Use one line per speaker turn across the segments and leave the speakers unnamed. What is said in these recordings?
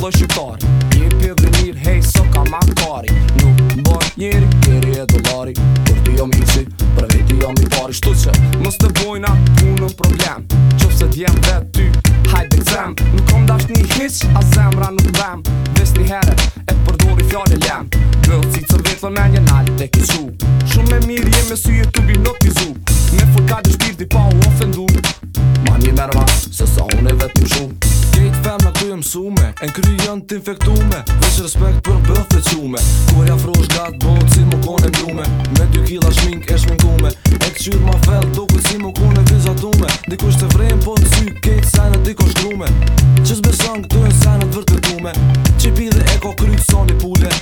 lloj shqiptari Një pjedhë mirë, hej so ka ma kari Nuk bërë njëri kjeri e dolari Kur ti jom isi për vej ti jom i pari Shtu që mës të bojna punën problem Qof se djem dhe ty hajt e këzem Nuk kom dash një hiq a zemra nuk vem Ves një heret e përdori fjallë e lem Gëllë si të vetë vë menjë nalit e kisu Shumë e mirë jem e sy e tubi nuk mësume E në kry janë t'infektume
Vesh respekt për bëf qume Kur ja frosh gatë botë, po si më kone mjume Me dy kila shmink e shmungume E këqyr ma fell do ku si më kone vizatume Dikush të vrem po të sy kejt sajnë të dikosh grume Që zbeson këtë në sajnë të vërtetume Që pi dhe e ko krytë, soni pule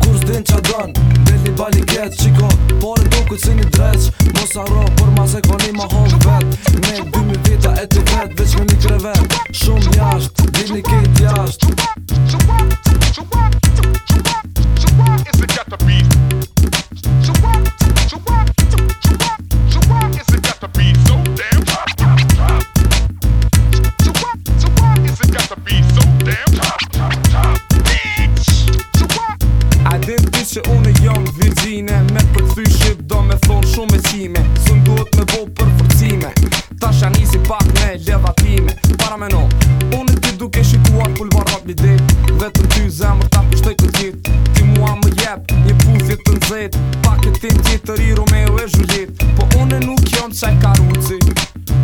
Kur s'din qa dënë, Dhe një bali ketë qiko Por ku cini dreq Mos arro për ma se koni ma hon vet Ne 2000 vita e ti vet veç me një krevet Shumë jasht, dini kejt jasht
që unë jam virgjine Me përthy shumë vecime Së në duhet me bo për forcime Ta si pak me levatime Para me no Unë ti duke shikuar pulvar rap një dit Vetëm ty zemër ta pështoj këtë dit Ti mua më jep një puzje të nëzit Pak e tim ti të riru me u e zhullit Po unë nuk jom qaj karuci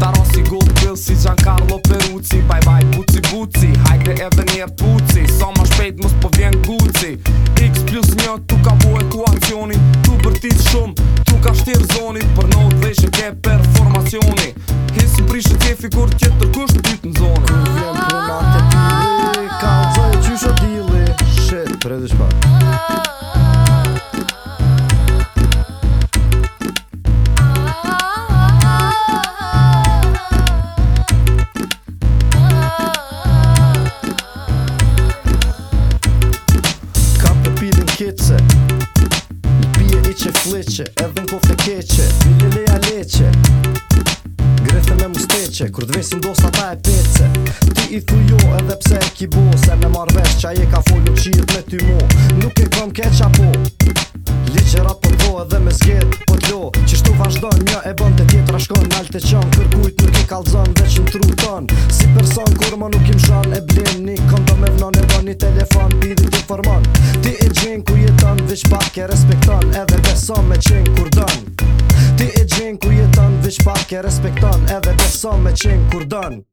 Ta rosi gold pill si Giancarlo Peruci Bye bye buci buci Hajde edhe një puci Sa ma shpejt mës po vjen guci X plus një tu ka bo e ku akcionin Tu bërtit shumë nuk ka shtir zonit për në të veshën ke performacioni hisë në prishë tje figur tjetë të kush pyt në zonit ku jem përna të tjili
ka të zoj qysho dili shit, për edhe shpa që fliqe Edhe në kofte po keqe Vile leja leqe Grethe me musteqe Kur të vesin do ta e pece Ti i thu jo edhe pse e ki bo Se me marrë vesh je ka folu qirë me ty mo Nuk e këm keqa po Ligjera po po edhe me zgjet Po t'lo Qishtu vazhdo një e bën të tjetra shkon Në të qon Kërkujt nuk i kalzon Veq në tru ton Si person kur më nuk im shon E blin një kondo me vnon E bën një telefon Pidi t'informon Ti i gjin ku jeton Vesh pak e respekton Edhe që sa me qenë kur dënë ti e gjenë ku jetën vishë pak e respekton edhe të sa me qenë kur dënë